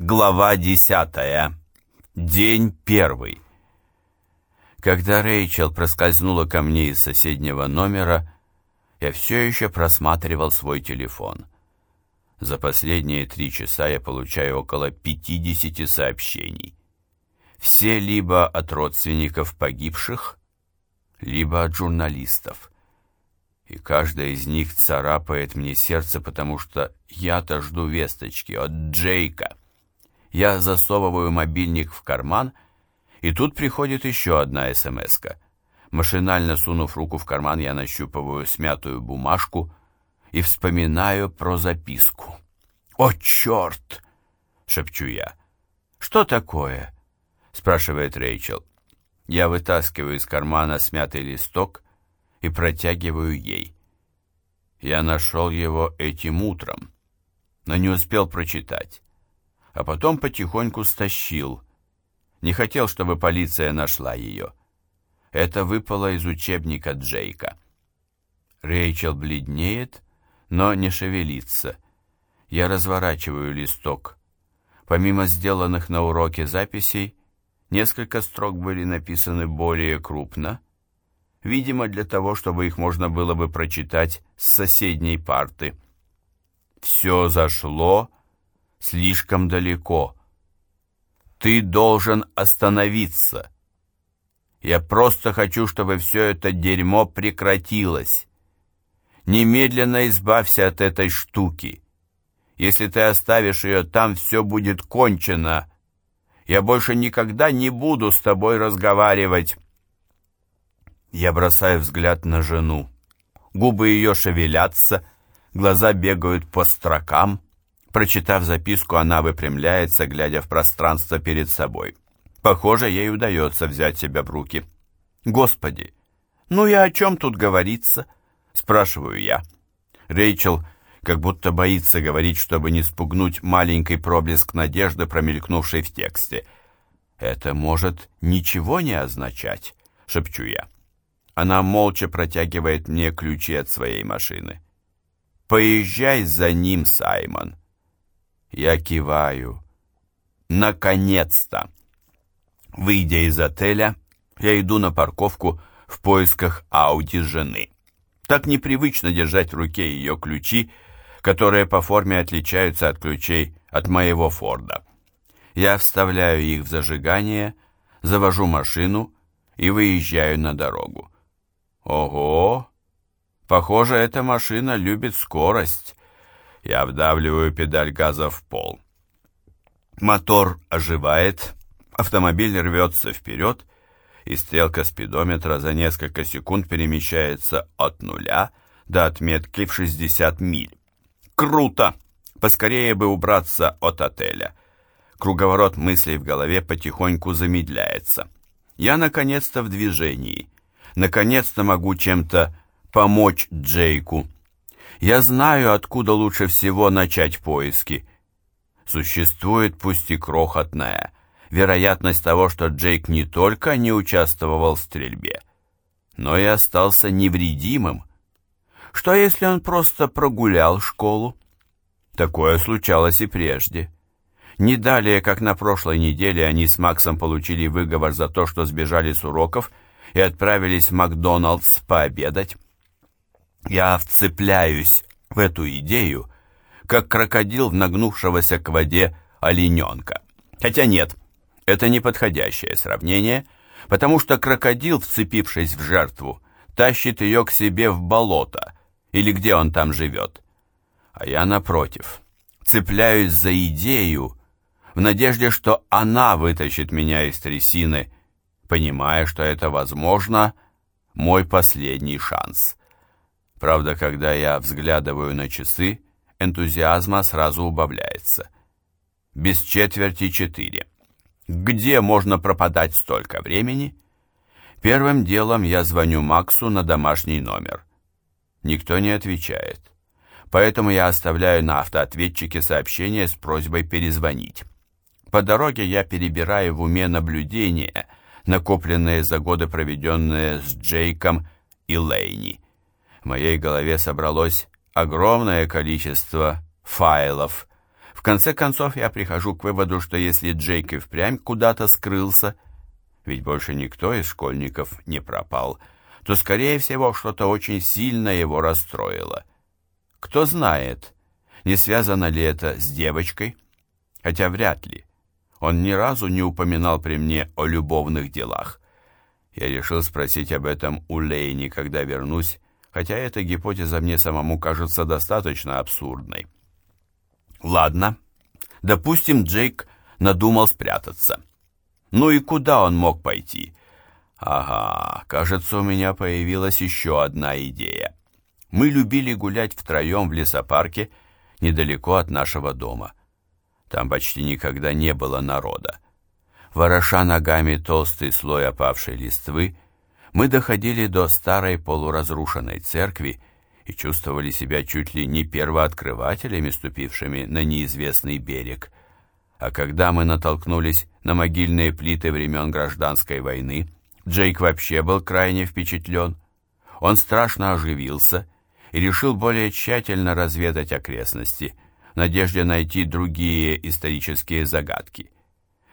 Глава десятая. День первый. Когда Рэйчел проскользнула ко мне из соседнего номера, я все еще просматривал свой телефон. За последние три часа я получаю около 50 сообщений. Все либо от родственников погибших, либо от журналистов. И каждая из них царапает мне сердце, потому что я-то жду весточки от Джейка. Я засовываю мобильник в карман, и тут приходит еще одна СМС-ка. Машинально сунув руку в карман, я нащупываю смятую бумажку и вспоминаю про записку. «О, черт!» — шепчу я. «Что такое?» — спрашивает Рэйчел. Я вытаскиваю из кармана смятый листок и протягиваю ей. Я нашел его этим утром, но не успел прочитать а потом потихоньку стащил. Не хотел, чтобы полиция нашла ее. Это выпало из учебника Джейка. Рэйчел бледнеет, но не шевелится. Я разворачиваю листок. Помимо сделанных на уроке записей, несколько строк были написаны более крупно, видимо, для того, чтобы их можно было бы прочитать с соседней парты. «Все зашло слишком далеко. Ты должен остановиться. Я просто хочу, чтобы все это дерьмо прекратилось. Немедленно избавься от этой штуки. Если ты оставишь ее там, все будет кончено. Я больше никогда не буду с тобой разговаривать. Я бросаю взгляд на жену. Губы ее шевелятся, глаза бегают по строкам. Прочитав записку, она выпрямляется, глядя в пространство перед собой. Похоже, ей удается взять себя в руки. «Господи, ну и о чем тут говорится?» — спрашиваю я. Рэйчел как будто боится говорить, чтобы не спугнуть маленький проблеск надежды, промелькнувший в тексте. «Это может ничего не означать», — шепчу я. Она молча протягивает мне ключи от своей машины. «Поезжай за ним, Саймон». Я киваю. Наконец-то! Выйдя из отеля, я иду на парковку в поисках Ауди жены. Так непривычно держать в руке ее ключи, которые по форме отличаются от ключей от моего Форда. Я вставляю их в зажигание, завожу машину и выезжаю на дорогу. Ого! Похоже, эта машина любит скорость. Я вдавливаю педаль газа в пол. Мотор оживает, автомобиль рвется вперед, и стрелка спидометра за несколько секунд перемещается от нуля до отметки в 60 миль. Круто! Поскорее бы убраться от отеля. Круговорот мыслей в голове потихоньку замедляется. Я наконец-то в движении. Наконец-то могу чем-то помочь Джейку. Я знаю, откуда лучше всего начать поиски. Существует пусть и крохотная вероятность того, что Джейк не только не участвовал в стрельбе, но и остался невредимым. Что если он просто прогулял школу? Такое случалось и прежде. Не далее, как на прошлой неделе, они с Максом получили выговор за то, что сбежали с уроков и отправились в Макдоналдс пообедать. Я вцепляюсь в эту идею, как крокодил в нагнувшегося к воде олененка. Хотя нет, это неподходящее сравнение, потому что крокодил, вцепившись в жертву, тащит ее к себе в болото, или где он там живет. А я, напротив, цепляюсь за идею, в надежде, что она вытащит меня из трясины, понимая, что это, возможно, мой последний шанс. Правда, когда я взглядываю на часы, энтузиазма сразу убавляется. Без четверти четыре. Где можно пропадать столько времени? Первым делом я звоню Максу на домашний номер. Никто не отвечает. Поэтому я оставляю на автоответчике сообщение с просьбой перезвонить. По дороге я перебираю в уме наблюдения, накопленные за годы, проведенные с Джейком и Лейни. В моей голове собралось огромное количество файлов, В конце концов я прихожу к выводу, что если Джейк и впрямь куда-то скрылся, ведь больше никто из школьников не пропал, то, скорее всего, что-то очень сильно его расстроило. Кто знает, не связано ли это с девочкой, хотя вряд ли. Он ни разу не упоминал при мне о любовных делах. Я решил спросить об этом у Лейни, когда вернусь, хотя эта гипотеза мне самому кажется достаточно абсурдной. Ладно, допустим, Джейк надумал спрятаться. Ну и куда он мог пойти? Ага, кажется, у меня появилась еще одна идея. Мы любили гулять втроем в лесопарке недалеко от нашего дома. Там почти никогда не было народа. Вороша ногами толстый слой опавшей листвы, мы доходили до старой полуразрушенной церкви и чувствовали себя чуть ли не первооткрывателями, ступившими на неизвестный берег. А когда мы натолкнулись на могильные плиты времен гражданской войны, Джейк вообще был крайне впечатлен. Он страшно оживился и решил более тщательно разведать окрестности, в надежде найти другие исторические загадки.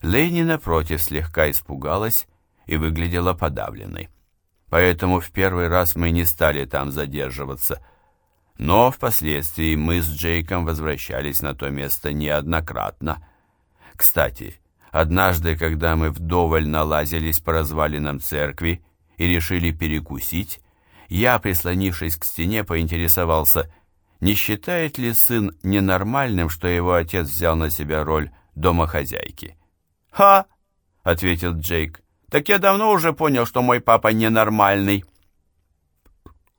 Лейни, напротив, слегка испугалась и выглядела подавленной поэтому в первый раз мы не стали там задерживаться. Но впоследствии мы с Джейком возвращались на то место неоднократно. Кстати, однажды, когда мы вдоволь налазились по развалинам церкви и решили перекусить, я, прислонившись к стене, поинтересовался, не считает ли сын ненормальным, что его отец взял на себя роль домохозяйки. «Ха!» — ответил Джейк. Так я давно уже понял, что мой папа ненормальный.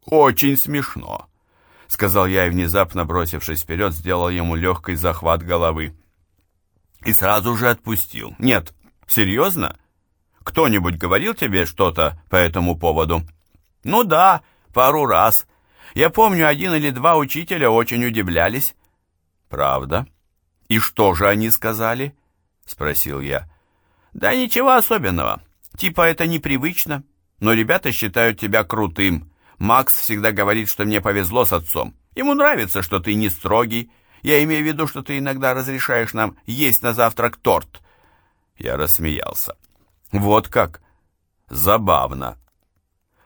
Очень смешно, сказал я и внезапно, бросившись вперед, сделал ему легкий захват головы. И сразу же отпустил. Нет, серьезно? Кто-нибудь говорил тебе что-то по этому поводу? Ну да, пару раз. Я помню, один или два учителя очень удивлялись. Правда? И что же они сказали? Спросил я. Да ничего особенного. Типа это непривычно, но ребята считают тебя крутым. Макс всегда говорит, что мне повезло с отцом. Ему нравится, что ты не строгий. Я имею в виду, что ты иногда разрешаешь нам есть на завтрак торт. Я рассмеялся. Вот как? Забавно.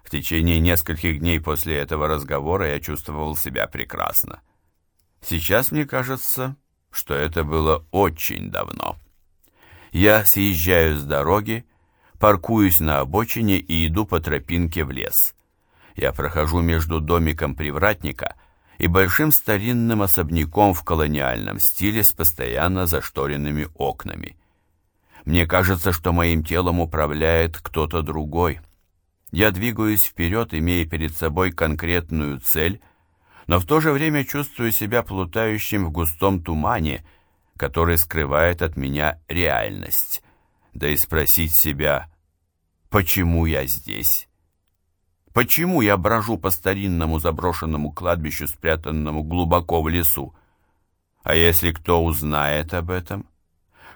В течение нескольких дней после этого разговора я чувствовал себя прекрасно. Сейчас мне кажется, что это было очень давно. Я съезжаю с дороги, паркуюсь на обочине и иду по тропинке в лес. Я прохожу между домиком привратника и большим старинным особняком в колониальном стиле с постоянно зашторенными окнами. Мне кажется, что моим телом управляет кто-то другой. Я двигаюсь вперед, имея перед собой конкретную цель, но в то же время чувствую себя плутающим в густом тумане, который скрывает от меня реальность да и спросить себя, почему я здесь? Почему я брожу по старинному заброшенному кладбищу, спрятанному глубоко в лесу? А если кто узнает об этом?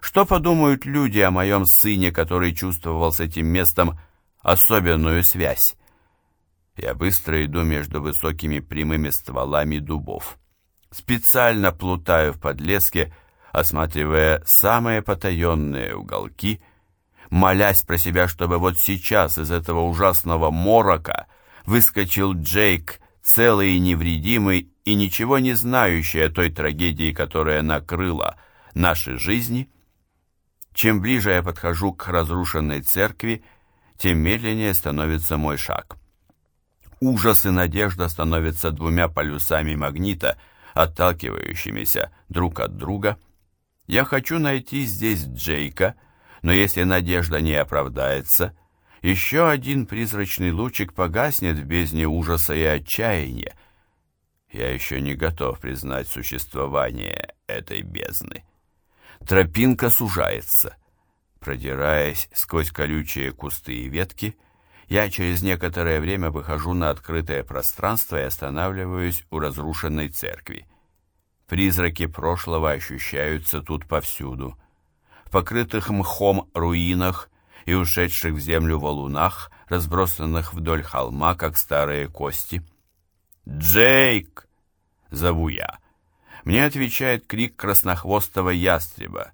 Что подумают люди о моем сыне, который чувствовал с этим местом особенную связь? Я быстро иду между высокими прямыми стволами дубов. Специально плутаю в подлеске, осматривая самые потаенные уголки — молясь про себя, чтобы вот сейчас из этого ужасного морока выскочил Джейк, целый и невредимый, и ничего не знающий о той трагедии, которая накрыла наши жизни. Чем ближе я подхожу к разрушенной церкви, тем медленнее становится мой шаг. Ужас и надежда становятся двумя полюсами магнита, отталкивающимися друг от друга. Я хочу найти здесь Джейка, но если надежда не оправдается, еще один призрачный лучик погаснет в бездне ужаса и отчаяния. Я еще не готов признать существование этой бездны. Тропинка сужается. Продираясь сквозь колючие кусты и ветки, я через некоторое время выхожу на открытое пространство и останавливаюсь у разрушенной церкви. Призраки прошлого ощущаются тут повсюду покрытых мхом руинах и ушедших в землю валунах, разбросанных вдоль холма, как старые кости. «Джейк!» — зову я. мне отвечает крик краснохвостого ястреба,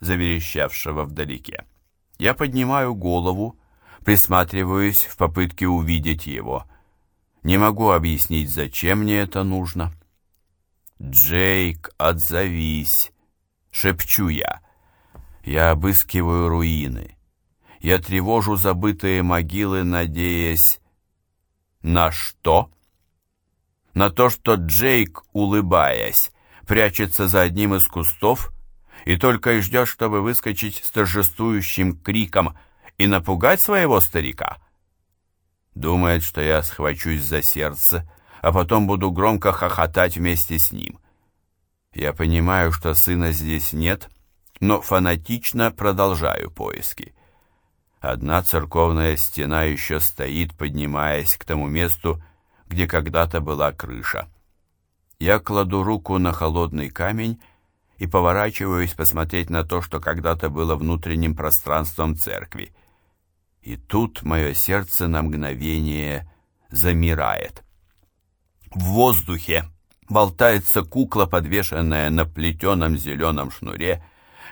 заверещавшего вдалеке. Я поднимаю голову, присматриваюсь в попытке увидеть его. Не могу объяснить, зачем мне это нужно. «Джейк, отзовись!» — шепчу я. Я обыскиваю руины. Я тревожу забытые могилы, надеясь... На что? На то, что Джейк, улыбаясь, прячется за одним из кустов и только и ждет, чтобы выскочить с торжествующим криком и напугать своего старика. Думает, что я схвачусь за сердце, а потом буду громко хохотать вместе с ним. Я понимаю, что сына здесь нет, но фанатично продолжаю поиски. Одна церковная стена еще стоит, поднимаясь к тому месту, где когда-то была крыша. Я кладу руку на холодный камень и поворачиваюсь посмотреть на то, что когда-то было внутренним пространством церкви. И тут мое сердце на мгновение замирает. В воздухе болтается кукла, подвешенная на плетеном зеленом шнуре,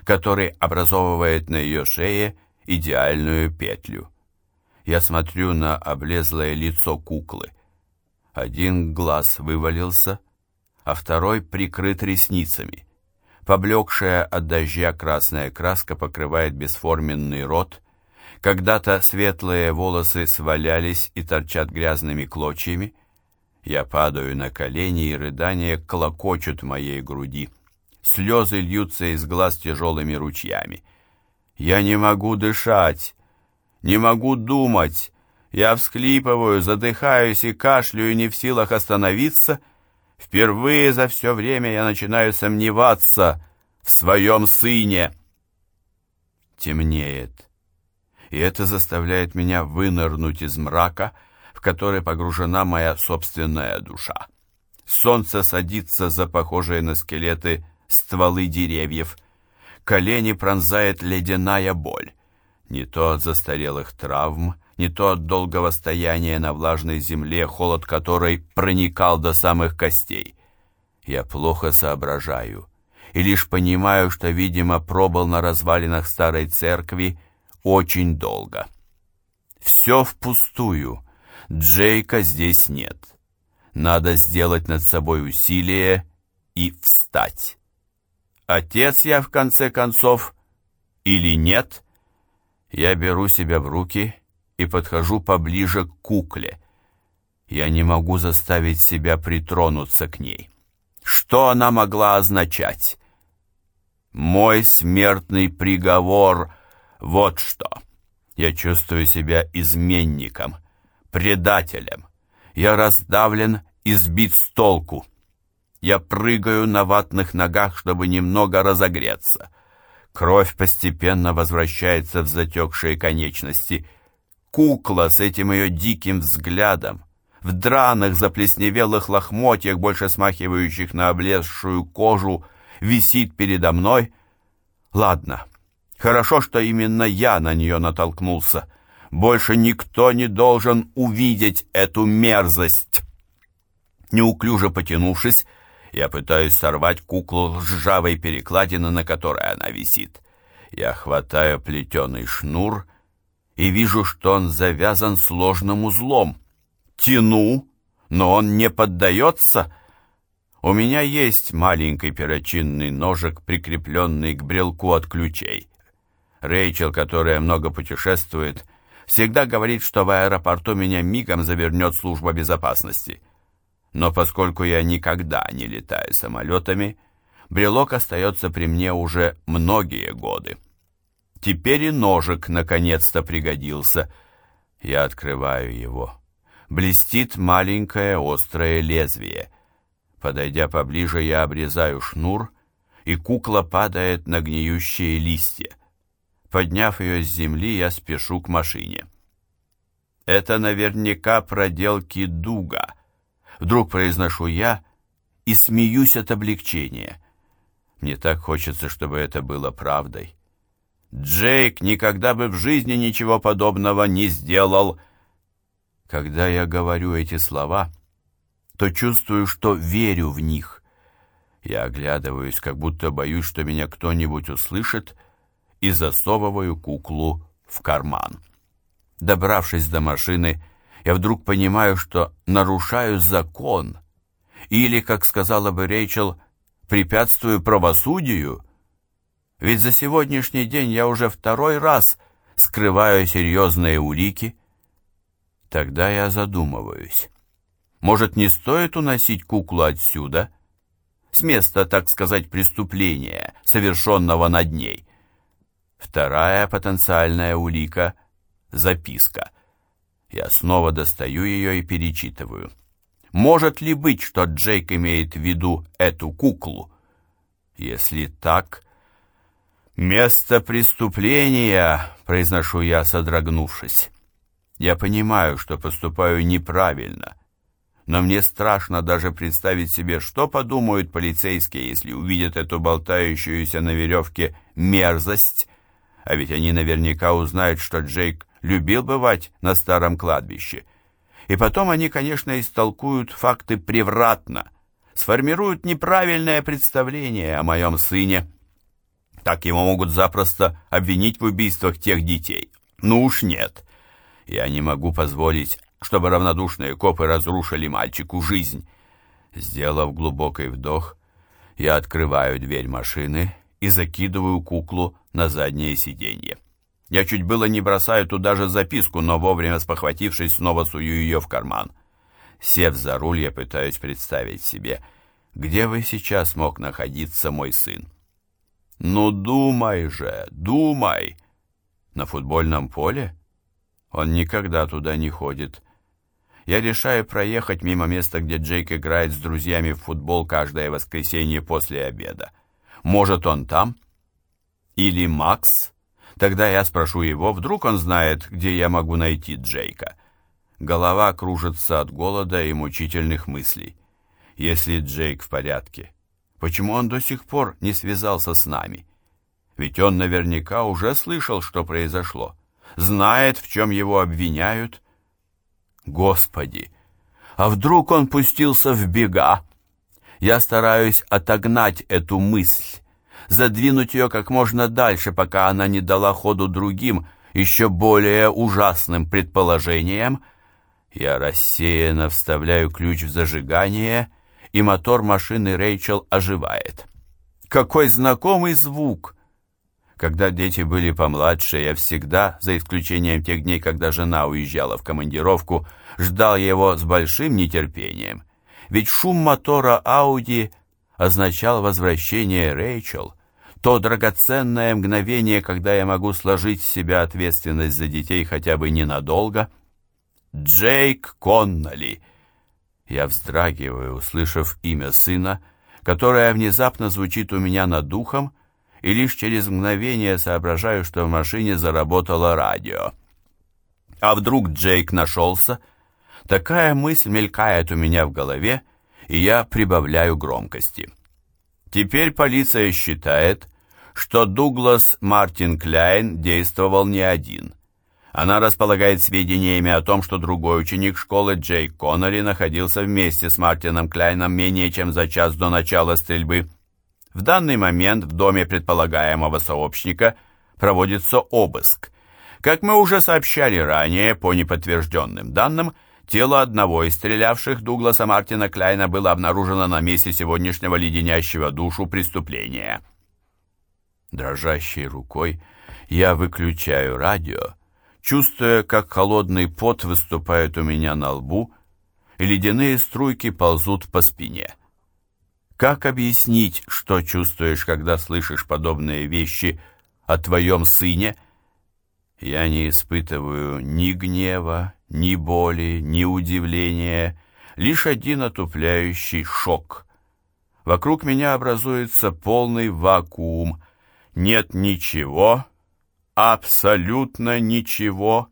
который образовывает на ее шее идеальную петлю. Я смотрю на облезлое лицо куклы. Один глаз вывалился, а второй прикрыт ресницами. Поблекшая от дождя красная краска покрывает бесформенный рот. Когда-то светлые волосы свалялись и торчат грязными клочьями. Я падаю на колени, и рыдания клокочут в моей груди. Слезы льются из глаз тяжелыми ручьями. Я не могу дышать, не могу думать. Я всхлипываю, задыхаюсь и кашляю, не в силах остановиться — Впервые за все время я начинаю сомневаться в своем сыне. Темнеет, и это заставляет меня вынырнуть из мрака, в который погружена моя собственная душа. Солнце садится за похожие на скелеты стволы деревьев. Колени пронзает ледяная боль. Не то от застарелых травм, не то от долгого стояния на влажной земле, холод которой проникал до самых костей. Я плохо соображаю и лишь понимаю, что, видимо, пробыл на развалинах старой церкви очень долго. Все впустую. Джейка здесь нет. Надо сделать над собой усилие и встать. Отец я, в конце концов, или нет? Я беру себя в руки и подхожу поближе к кукле. Я не могу заставить себя притронуться к ней. Что она могла означать? Мой смертный приговор — вот что. Я чувствую себя изменником, предателем. Я раздавлен и сбит с толку. Я прыгаю на ватных ногах, чтобы немного разогреться. Кровь постепенно возвращается в затекшие конечности — Кукла с этим ее диким взглядом, в драных заплесневелых лохмотьях, больше смахивающих на облезшую кожу, висит передо мной. Ладно, хорошо, что именно я на нее натолкнулся. Больше никто не должен увидеть эту мерзость. Неуклюже потянувшись, я пытаюсь сорвать куклу с ржавой перекладины, на которой она висит. Я хватаю плетеный шнур и вижу, что он завязан сложным узлом. Тяну, но он не поддается. У меня есть маленький перочинный ножик, прикрепленный к брелку от ключей. Рэйчел, которая много путешествует, всегда говорит, что в аэропорту меня мигом завернет служба безопасности. Но поскольку я никогда не летаю самолетами, брелок остается при мне уже многие годы. Теперь и ножик наконец-то пригодился. Я открываю его. Блестит маленькое острое лезвие. Подойдя поближе, я обрезаю шнур, и кукла падает на гниющие листья. Подняв ее с земли, я спешу к машине. Это наверняка проделки Дуга. Вдруг произношу я и смеюсь от облегчения. Мне так хочется, чтобы это было правдой. Джейк никогда бы в жизни ничего подобного не сделал. Когда я говорю эти слова, то чувствую, что верю в них. Я оглядываюсь, как будто боюсь, что меня кто-нибудь услышит, и засовываю куклу в карман. Добравшись до машины, я вдруг понимаю, что нарушаю закон. Или, как сказала бы Рейчел, препятствую правосудию. Ведь за сегодняшний день я уже второй раз скрываю серьезные улики. Тогда я задумываюсь. Может, не стоит уносить куклу отсюда? С места, так сказать, преступления, совершенного над ней. Вторая потенциальная улика — записка. Я снова достаю ее и перечитываю. Может ли быть, что Джейк имеет в виду эту куклу? Если так... «Место преступления», — произношу я, содрогнувшись. Я понимаю, что поступаю неправильно, но мне страшно даже представить себе, что подумают полицейские, если увидят эту болтающуюся на веревке мерзость, а ведь они наверняка узнают, что Джейк любил бывать на старом кладбище. И потом они, конечно, истолкуют факты превратно, сформируют неправильное представление о моем сыне. Так его могут запросто обвинить в убийствах тех детей. Ну уж нет. Я не могу позволить, чтобы равнодушные копы разрушили мальчику жизнь. Сделав глубокий вдох, я открываю дверь машины и закидываю куклу на заднее сиденье. Я чуть было не бросаю туда же записку, но вовремя спохватившись, снова сую ее в карман. Сев за руль, я пытаюсь представить себе, где вы сейчас мог находиться мой сын. Ну думай же, думай! На футбольном поле? Он никогда туда не ходит. Я решаю проехать мимо места, где Джейк играет с друзьями в футбол каждое воскресенье после обеда. Может, он там? Или Макс? Тогда я спрошу его, вдруг он знает, где я могу найти Джейка. Голова кружится от голода и мучительных мыслей. Если Джейк в порядке, почему он до сих пор не связался с нами? Ведь он наверняка уже слышал, что произошло знает, в чем его обвиняют. Господи, а вдруг он пустился в бега? Я стараюсь отогнать эту мысль, задвинуть ее как можно дальше, пока она не дала ходу другим, еще более ужасным предположениям. Я рассеянно вставляю ключ в зажигание, и мотор машины Рэйчел оживает. Какой знакомый звук! Когда дети были помладше, я всегда, за исключением тех дней, когда жена уезжала в командировку, ждал его с большим нетерпением. Ведь шум мотора Ауди означал возвращение Рэйчел, то драгоценное мгновение, когда я могу сложить с себя ответственность за детей хотя бы ненадолго. Джейк Конноли. Я вздрагиваю, услышав имя сына, которое внезапно звучит у меня над духом, и лишь через мгновение соображаю, что в машине заработало радио. А вдруг Джейк нашелся? Такая мысль мелькает у меня в голове, и я прибавляю громкости. Теперь полиция считает, что Дуглас Мартин Кляйн действовал не один. Она располагает сведениями о том, что другой ученик школы Джейк Коннелли находился вместе с Мартином Кляйном менее чем за час до начала стрельбы. В данный момент в доме предполагаемого сообщника проводится обыск. Как мы уже сообщали ранее, по неподтвержденным данным, тело одного из стрелявших Дугласа Мартина Кляйна было обнаружено на месте сегодняшнего леденящего душу преступления. Дрожащей рукой я выключаю радио, чувствуя, как холодный пот выступает у меня на лбу, и ледяные струйки ползут по спине. Как объяснить, что чувствуешь, когда слышишь подобные вещи о твоем сыне? Я не испытываю ни гнева, ни боли, ни удивления, лишь один отупляющий шок. Вокруг меня образуется полный вакуум. Нет ничего, абсолютно ничего,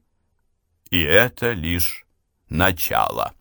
и это лишь начало.